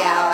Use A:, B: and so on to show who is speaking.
A: out.